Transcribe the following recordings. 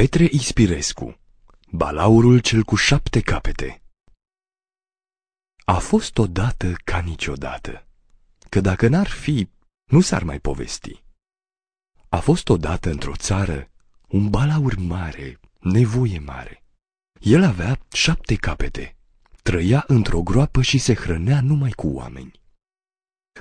Petre Ispirescu Balaurul cel cu șapte capete A fost odată ca niciodată, că dacă n-ar fi, nu s-ar mai povesti. A fost odată într-o țară un balaur mare, nevoie mare. El avea șapte capete, trăia într-o groapă și se hrănea numai cu oameni.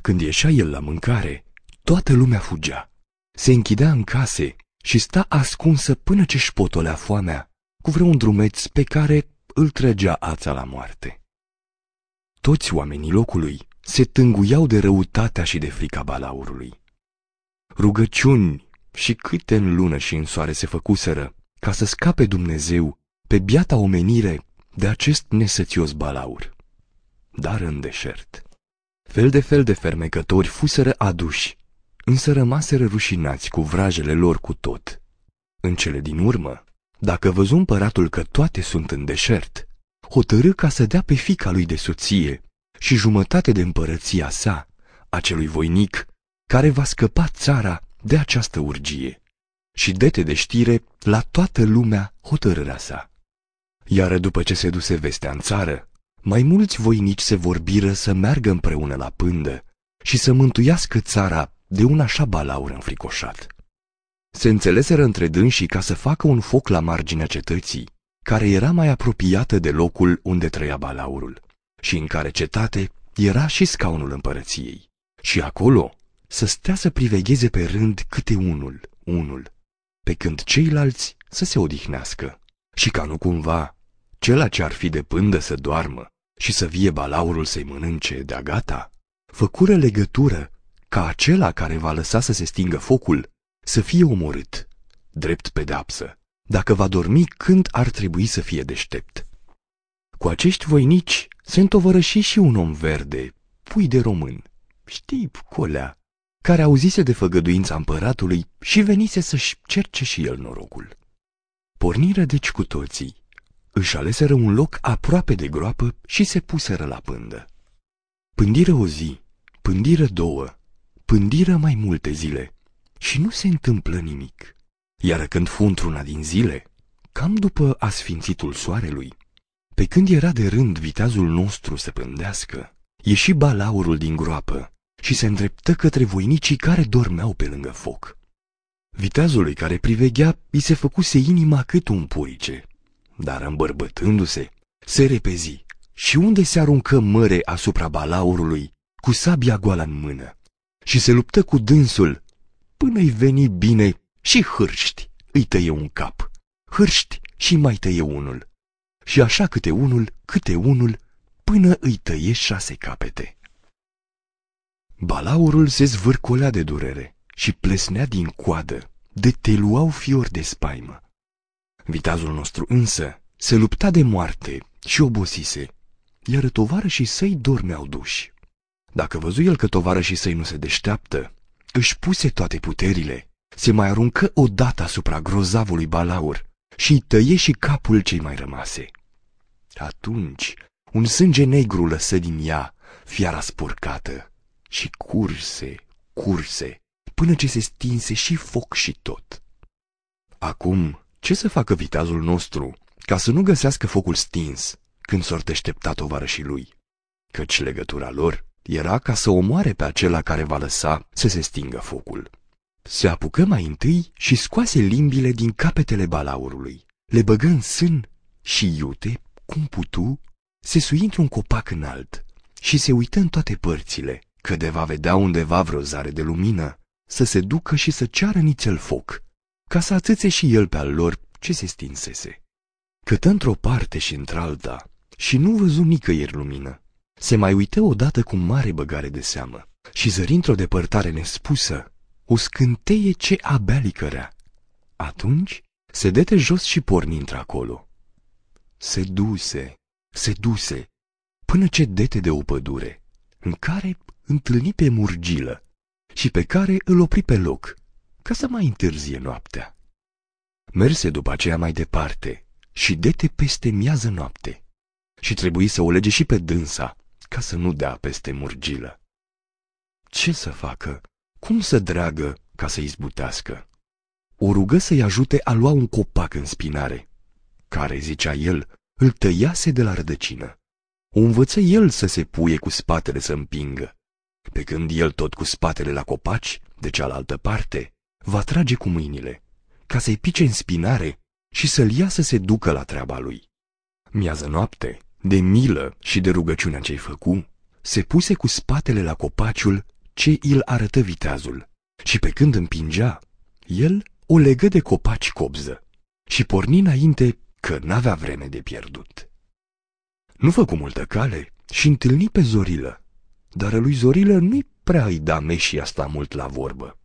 Când ieșea el la mâncare, toată lumea fugea. Se închidea în case și sta ascunsă până ce-și potolea foamea cu vreun drumeț pe care îl trăgea ața la moarte. Toți oamenii locului se tânguiau de răutatea și de frica balaurului. Rugăciuni și câte în lună și în soare se făcuseră ca să scape Dumnezeu pe biata omenire de acest nesățios balaur. Dar în deșert, fel de fel de fermecători fuseră aduși însă rămaseră rușinați cu vrajele lor cu tot. În cele din urmă, dacă văzu împăratul că toate sunt în deșert, hotărâ ca să dea pe fica lui de soție și jumătate de împărăția sa, acelui voinic, care va scăpa țara de această urgie. Și dete de știre la toată lumea hotărârea sa. Iar după ce se duse vestea în țară, mai mulți voinici se vorbiră să meargă împreună la pândă și să mântuiască țara de un așa balaur înfricoșat. Se înțeleseră între dânsii ca să facă un foc la marginea cetății, care era mai apropiată de locul unde trăia balaurul, și în care cetate era și scaunul împărăției. Și acolo să stea să privegheze pe rând câte unul, unul, pe când ceilalți să se odihnească. Și ca nu cumva, cela ce ar fi de pândă să doarmă și să vie balaurul să-i mănânce de-a gata, făcură legătură ca acela care va lăsa să se stingă focul să fie omorât, drept pedapsă, dacă va dormi când ar trebui să fie deștept. Cu acești voinici se întovărăși și un om verde, pui de român, știi, colea, care auzise de făgăduința împăratului și venise să-și cerce și el norocul. Porniră deci cu toții, își aleseră un loc aproape de groapă și se puseră la pândă. Pândiră o zi, pândiră două, pândiră mai multe zile și nu se întâmplă nimic. Iar când fu într-una din zile, cam după asfințitul soarelui, pe când era de rând viteazul nostru să pândească, ieși balaurul din groapă și se îndreptă către voinicii care dormeau pe lângă foc. Viteazului care priveghea, îi se făcuse inima cât un purice, dar îmbărbătându-se, se repezi și unde se aruncă măre asupra balaurului, cu sabia goală în mână și se luptă cu dânsul până-i veni bine și hârști îi tăie un cap, hârști și mai tăie unul, și așa câte unul, câte unul, până îi tăie șase capete. Balaurul se zvârcolea de durere și plesnea din coadă, de te luau fior de spaimă. Vitazul nostru însă se lupta de moarte și obosise, iar tovarășii săi dormeau duși. Dacă văzu el că tovarășii săi nu se deșteaptă, își puse toate puterile, se mai aruncă odată asupra grozavului balaur și îi tăie și capul cei mai rămase. Atunci, un sânge negru lăsă din ea fiara spurcată și curse, curse, până ce se stinse și foc și tot. Acum, ce să facă vitazul nostru ca să nu găsească focul stins când s-or deștepta tovarășii lui? Căci legătura lor era ca să omoare pe acela care va lăsa să se stingă focul. Se apucă mai întâi și scoase limbile din capetele balaurului, le băgă în sân și iute, cum putu, se sui într-un copac înalt și se uită în toate părțile, că de va vedea undeva vreo zare de lumină, să se ducă și să ceară nițel foc, ca să atâțe și el pe al lor ce se stinsese. Cătă într-o parte și într-alta și nu văzu nicăieri lumină se mai uită odată cu mare băgare de seamă și zări într-o depărtare nespusă o scânteie ce abia licărea. Atunci se dete jos și porni într-acolo. Se duse, se duse, până ce dete de o pădure, în care întâlni pe murgilă și pe care îl opri pe loc, ca să mai întârzie noaptea. Merse după aceea mai departe și dete peste miază noapte și trebuie să o lege și pe dânsa, ca să nu dea peste murgilă. Ce să facă? Cum să dragă ca să izbutească? o rugă să-i ajute a lua un copac în spinare, care, zicea el, îl tăiase de la rădăcină. O învăță el să se puie cu spatele să împingă, pe când el tot cu spatele la copaci, de cealaltă parte, va trage cu mâinile, ca să-i pice în spinare și să-l ia să se ducă la treaba lui. Miază noapte, de milă și de rugăciunea ce-i făcu, se puse cu spatele la copaciul ce îl arătă viteazul și pe când împingea, el o legă de copaci cobză și porni înainte că n-avea vreme de pierdut. Nu făcu multă cale și întâlni pe Zorilă, dar lui Zorilă nu-i prea îi da meșii asta mult la vorbă.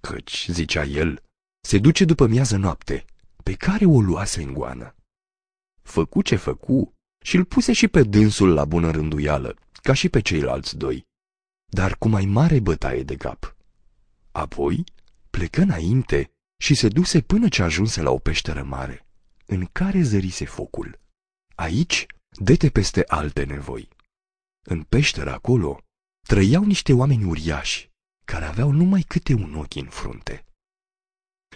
Căci, zicea el, se duce după miază noapte, pe care o luase în goană. Făcu ce făcu și îl puse și pe dânsul la bună rânduială, ca și pe ceilalți doi, dar cu mai mare bătaie de cap. Apoi plecă înainte și se duse până ce ajunse la o peșteră mare, în care zărise focul. Aici dete peste alte nevoi. În peșteră acolo trăiau niște oameni uriași, care aveau numai câte un ochi în frunte.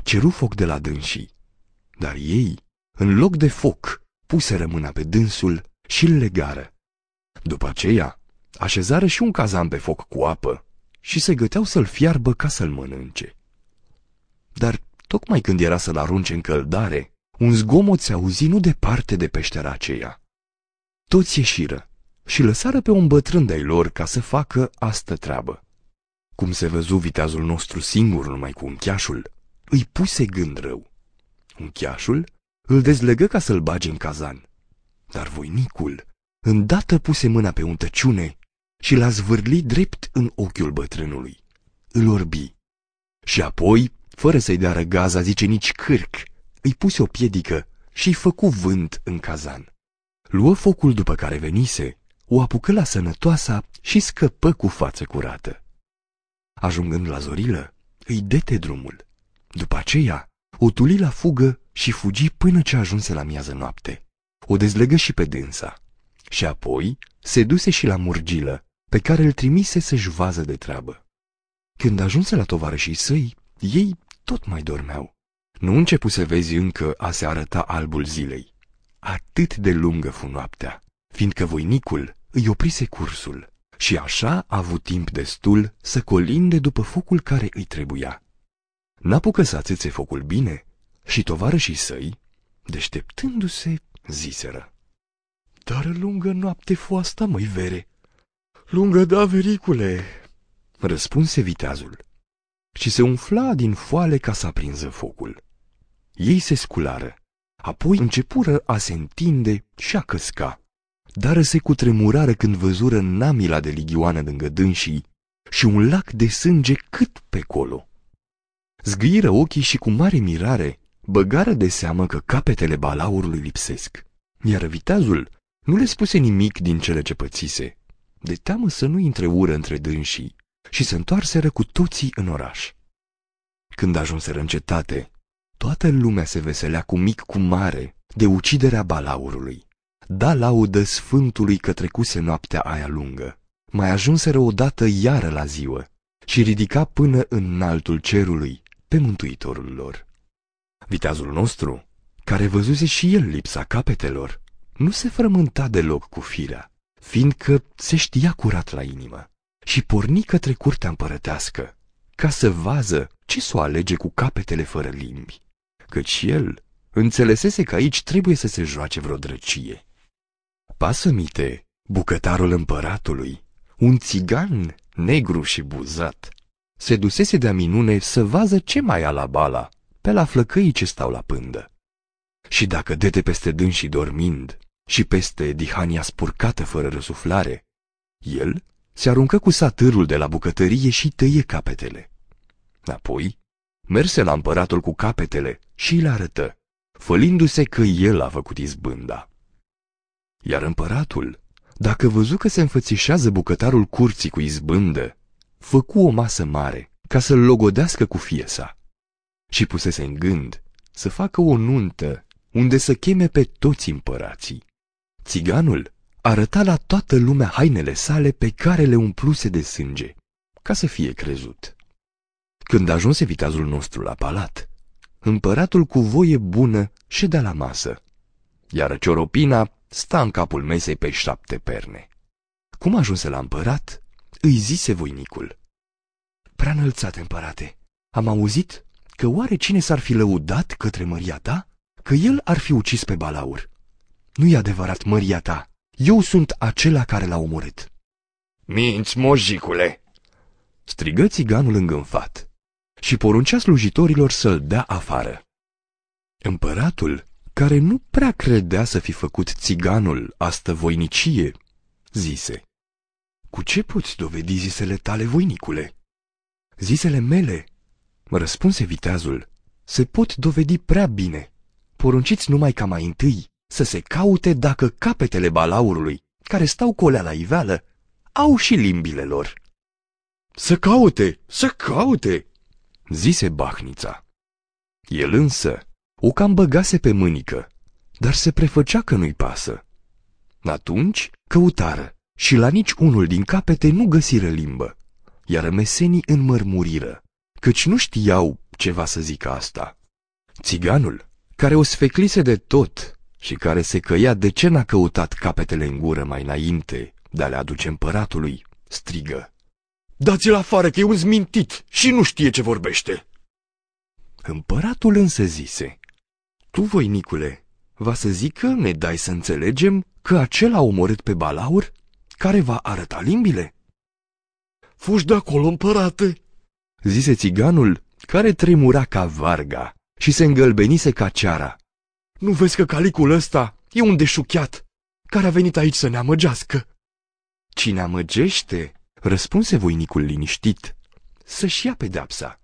Ceru foc de la dânsii, dar ei, în loc de foc, puseră mâna pe dânsul și îl legară. După aceea, așezară și un cazan pe foc cu apă și se găteau să-l fiarbă ca să-l mănânce. Dar tocmai când era să-l arunce în căldare, un zgomot se auzi nu departe de peștera aceea. Toți ieșiră și lăsară pe un bătrân de lor ca să facă astă treabă. Cum se văzu viteazul nostru singur numai cu uncheașul, îi puse gând rău. Uncheașul îl dezlegă ca să-l bage în cazan, dar voinicul îndată puse mâna pe untăciune și l-a zvârlit drept în ochiul bătrânului. Îl orbi. Și apoi, fără să-i dea răgaza, zice nici cârc, îi puse o piedică și-i făcu vânt în cazan. Luă focul după care venise, o apucă la sănătoasa și scăpă cu față curată. Ajungând la zorilă, îi dete drumul. După aceea, o tuli la fugă și fugi până ce ajunse la miază noapte. O dezlegă și pe dânsa. Și apoi se duse și la murgilă, pe care îl trimise să-și vază de treabă. Când ajunse la tovarășii săi, ei tot mai dormeau. Nu începu să vezi încă a se arăta albul zilei. Atât de lungă fu noaptea, fiindcă voinicul îi oprise cursul și așa a avut timp destul să colinde după focul care îi trebuia. N-apucă să ațețe focul bine și tovarășii săi, deșteptându-se, ziseră. Dar lungă noapte fu asta, măi vere. Lungă da, vericule, răspunse viteazul. Și se umfla din foale ca să aprinză focul. Ei se sculară, apoi începură a se întinde și a căsca. Dar se cutremurară când văzură namila de ligioană lângă dânsii și un lac de sânge cât pe colo. Zgâiră ochii și cu mare mirare băgară de seamă că capetele balaurului lipsesc, iar viteazul nu le spuse nimic din cele ce pățise, de teamă să nu intre ură între dânsii și se întoarseră cu toții în oraș. Când ajunseră în cetate, toată lumea se veselea cu mic cu mare de uciderea balaurului. Da laudă sfântului că trecuse noaptea aia lungă. Mai ajunseră odată iară la ziua și ridica până în altul cerului pe mântuitorul lor. Viteazul nostru, care văzuse și el lipsa capetelor, nu se frământa deloc cu firea, fiindcă se știa curat la inimă și porni către curtea împărătească, ca să vază ce s-o alege cu capetele fără limbi, căci el înțelesese că aici trebuie să se joace vreo drăcie. Pasămite, bucătarul împăratului, un țigan negru și buzat, se dusese de-a minune să vază ce mai a la bala, pe la flăcăii ce stau la pândă. Și dacă dete peste dânsii dormind și peste dihania spurcată fără răsuflare, el se aruncă cu satârul de la bucătărie și tăie capetele. Apoi merse la împăratul cu capetele și le arătă, fălindu-se că el a făcut izbânda. Iar împăratul, dacă văzu că se înfățișează bucătarul curții cu izbândă, făcu o masă mare ca să-l logodească cu fiesa și pusese în gând să facă o nuntă unde să cheme pe toți împărații. Țiganul arăta la toată lumea hainele sale pe care le umpluse de sânge, ca să fie crezut. Când ajunse viteazul nostru la palat, împăratul cu voie bună ședea la masă, iar cioropina sta în capul mesei pe șapte perne. Cum ajunse la împărat, îi zise voinicul. Prea înălțat, împărate, am auzit că oare cine s-ar fi lăudat către măria ta? Că el ar fi ucis pe Balaur. Nu-i adevărat, măria ta, eu sunt acela care l-a omorât. Minți, mojicule! Strigă țiganul îngânfat și poruncea slujitorilor să-l dea afară. Împăratul, care nu prea credea să fi făcut țiganul astă voinicie, zise, Cu ce poți dovedi zisele tale, voinicule? Zisele mele, răspunse viteazul, se pot dovedi prea bine. Porunciți numai ca mai întâi să se caute dacă capetele balaurului, care stau colea la iveală, au și limbile lor. Să caute, să caute, zise Bahnița. El însă o cam băgase pe mânică, dar se prefăcea că nu-i pasă. Atunci căutară și la nici unul din capete nu găsiră limbă, iar mesenii înmărmuriră, căci nu știau ceva să zică asta. Țiganul, care o sfeclise de tot și care se căia de ce n-a căutat capetele în gură mai înainte de a le aduce împăratului, strigă. Dați-l afară că e un zmintit și nu știe ce vorbește. Împăratul însă zise, Tu, voinicule, va să zică ne dai să înțelegem că acela a omorât pe Balaur, care va arăta limbile? Fugi de acolo, împărate, zise țiganul, care tremura ca varga și se îngălbenise ca ceara. Nu vezi că calicul ăsta e un deșuchiat care a venit aici să ne amăgească? Cine amăgește, răspunse voinicul liniștit, să-și ia pedepsa.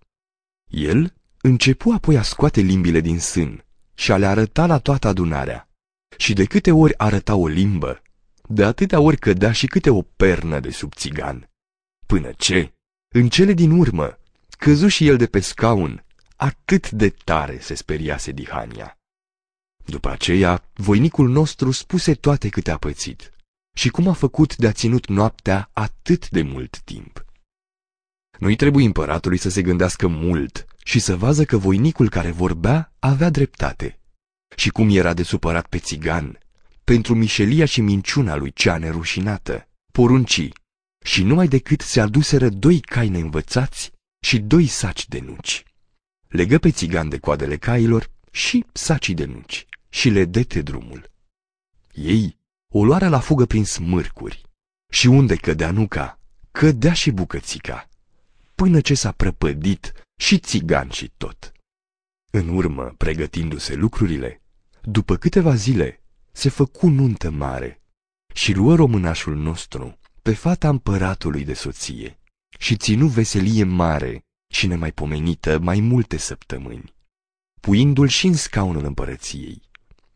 El începu apoi a scoate limbile din sân și a le arăta la toată adunarea. Și de câte ori arăta o limbă, de atâtea ori cădea și câte o pernă de sub țigan. Până ce, în cele din urmă, căzu și el de pe scaun, atât de tare se speriase Dihania. După aceea, voinicul nostru spuse toate câte a pățit și cum a făcut de a ținut noaptea atât de mult timp. Nu-i trebuie împăratului să se gândească mult și să vază că voinicul care vorbea avea dreptate. Și cum era de supărat pe țigan, pentru mișelia și minciuna lui cea nerușinată, porunci, și numai decât se aduseră doi cai neînvățați și doi saci de nuci. Legă pe țigan de coadele cailor și sacii de nuci și le dete drumul. Ei o luară la fugă prin smârcuri și unde cădea nuca, cădea și bucățica, până ce s-a prăpădit și țigan și tot. În urmă, pregătindu-se lucrurile, după câteva zile, se făcu nuntă mare și luă românașul nostru pe fata împăratului de soție și ținu veselie mare și nemaipomenită mai multe săptămâni, puindu-l și în scaunul împărăției,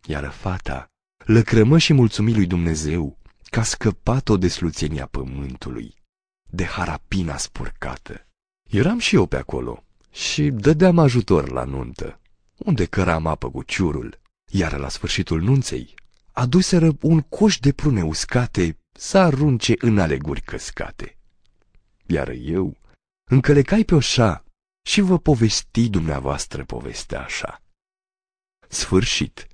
iar fata lăcrămă și mulțumi lui Dumnezeu că a scăpat-o de sluțenia pământului, de harapina spurcată. Eram și eu pe acolo și dădeam ajutor la nuntă, unde căram apă cu ciurul, iar la sfârșitul nunței aduseră un coș de prune uscate să arunce în aleguri căscate. Iar eu încălecai pe oșa și vă povesti dumneavoastră povestea așa. Sfârșit.